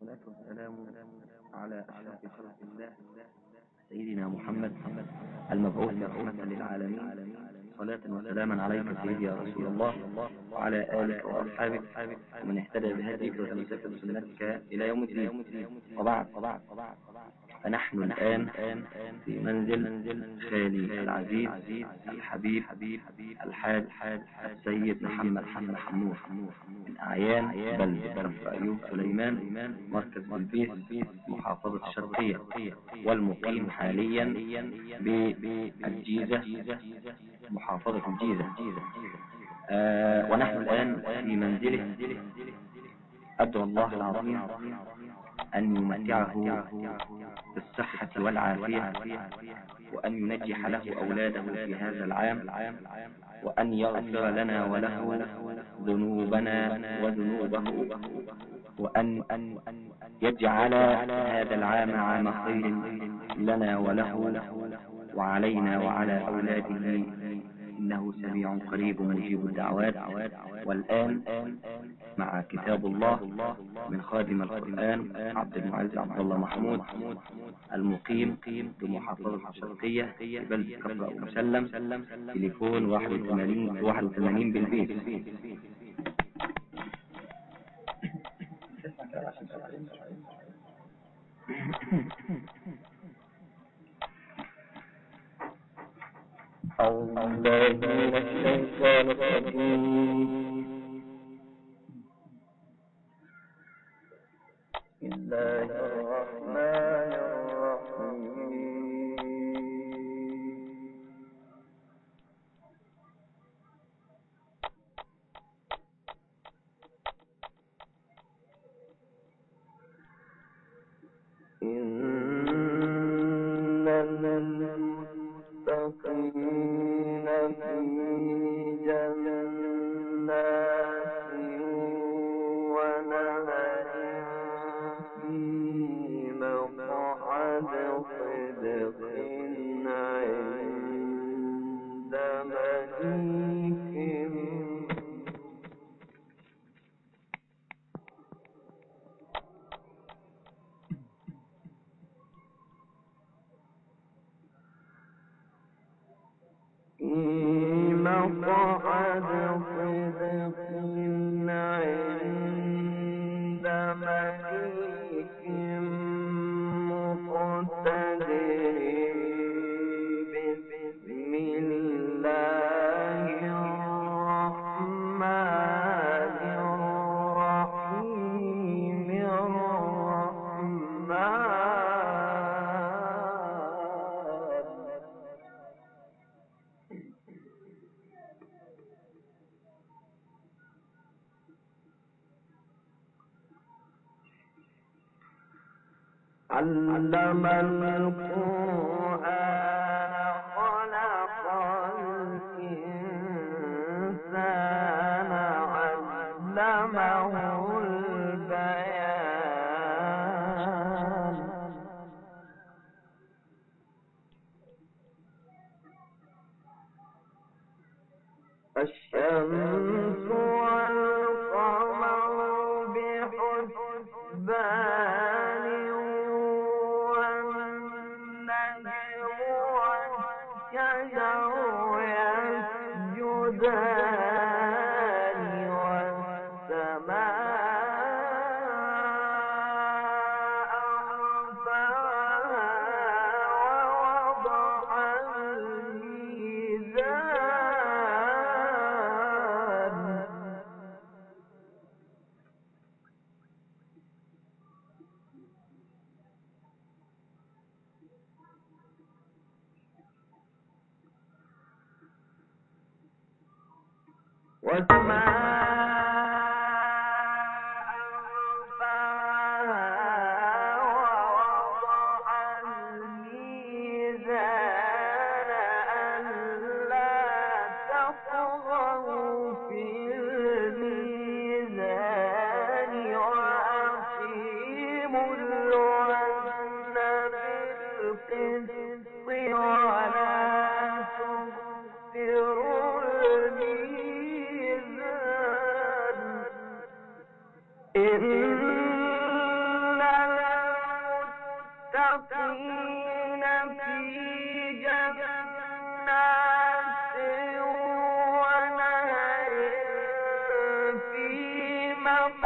والصلاة والسلام على أشرف خلق الله سيدنا محمد المبعوث رحمة للعالمين صلاة وسلاما عليك سيدي يا رسول الله. وعلى آلك وأصحابك ومن اهتدى بهديك وتمسك بسنتك إلى يوم الدين. وبعد فنحن الآن في منزل خالي العزيز الحبيب الحاج السيد محمد حمد حمود من أعيان بلد كفر أيوب سليمان مركز بلبيس محافظة الشرقية والمقيم حاليا بالجيزة محافظة الجيزة. آه ونحن الآن في منزله. أدعو الله العظيم أن يمتعه بالصحة والعافية وأن ينجح له أولاده في هذا العام وأن يغفر لنا وله ذنوبنا وذنوبه وأن يجعل هذا العام عام خير لنا وله وعلينا وعلى أولاده إنه سميع قريب مجيب الدعوات. والآن مع كتاب الله من خادم القرآن عبد المعز عبد الله محمود المقيم بمحافظة الشرقية بلد كفر أبو مسلم تليفون 81 81 بالبيت. أعوذ بالله صدق بينهما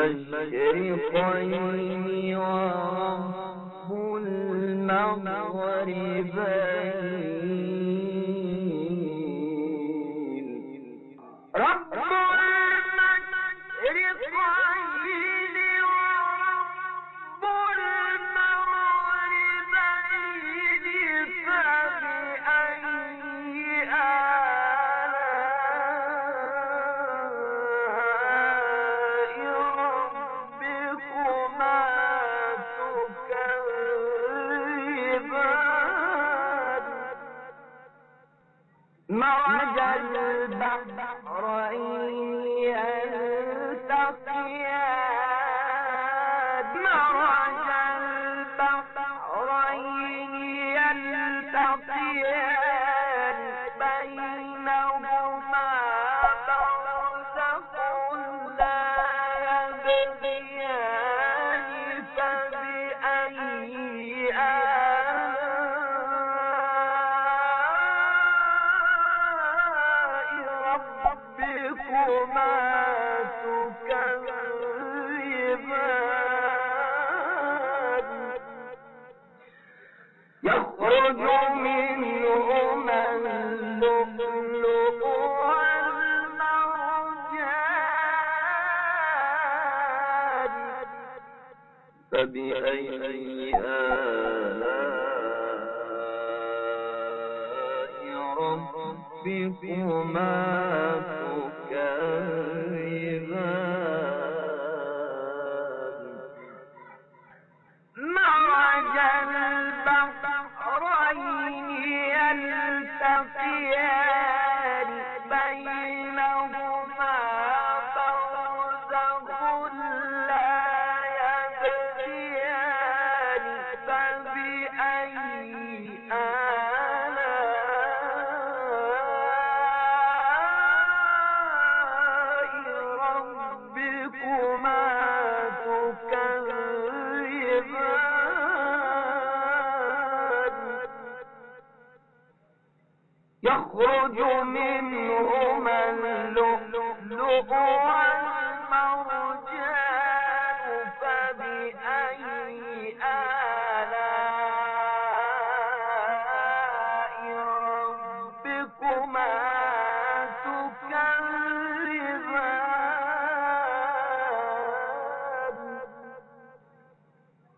برزخ لا يبغي فبأي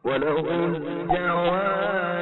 وله الجوار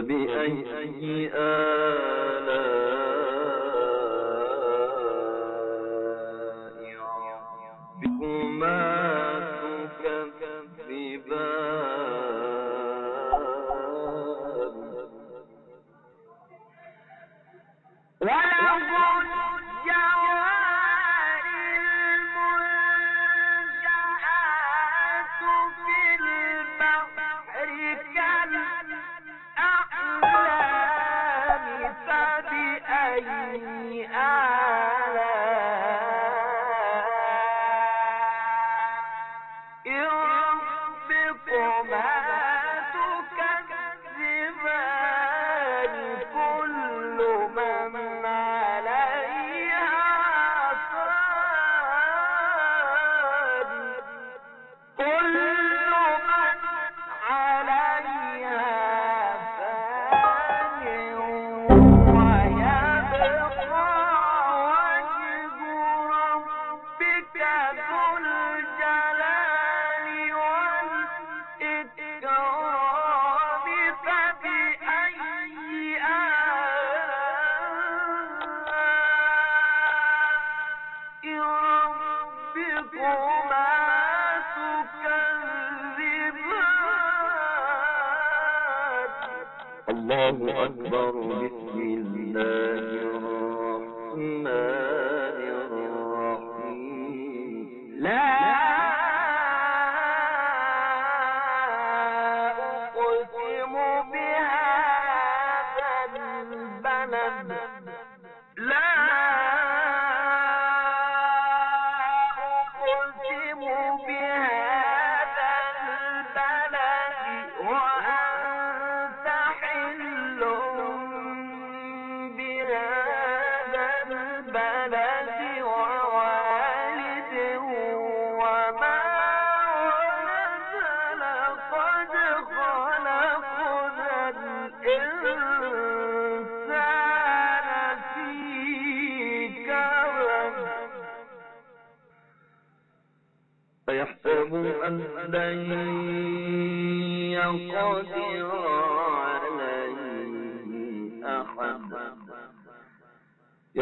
فبأي آلاء بِهِ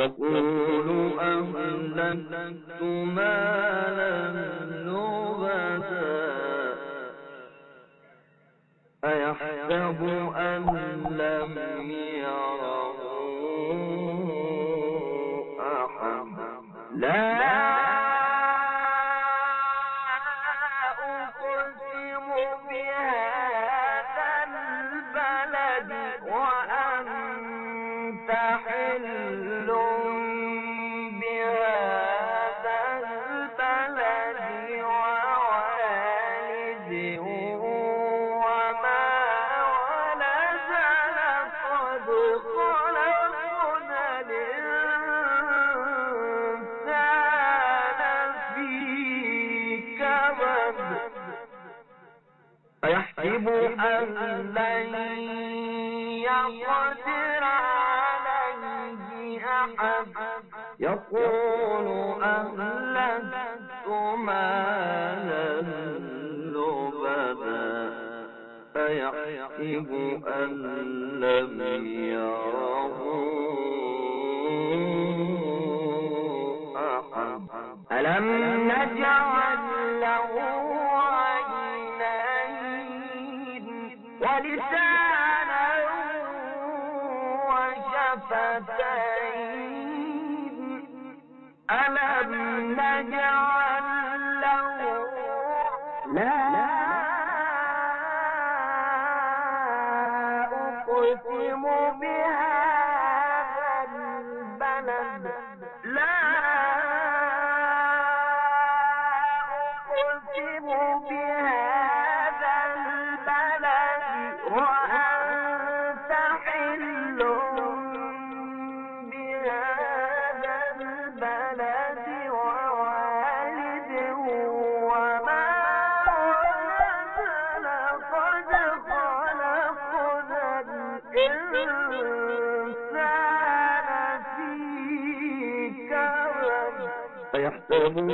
يقول أهلكت مالا لبدا أيحسب أن لم يره كبد أيحسب أن لن يقدر عليه أحد. يقول أهلكت مالا لبدا. أيحسب أن لم يره ألم نجعل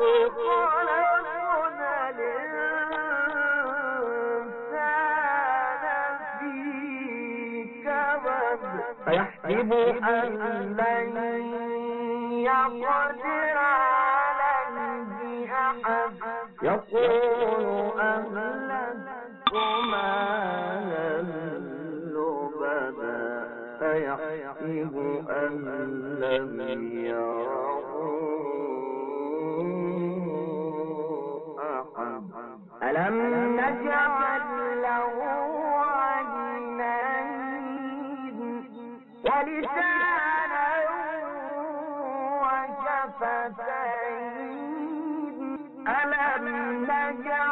لقد خلقنا الإنسان في كبد أيحسب أن لن يقدر عليه أحد. يقول أهلكت مالا لبدا. أيحسب أن لم نجعل له عينين ولسانا وشفتين ألم نجعل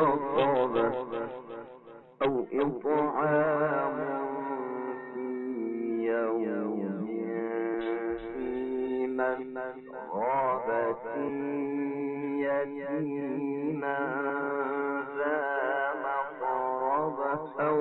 رقبة أو إطعام في يوم في مسغبة يتيما ذا مقربة أو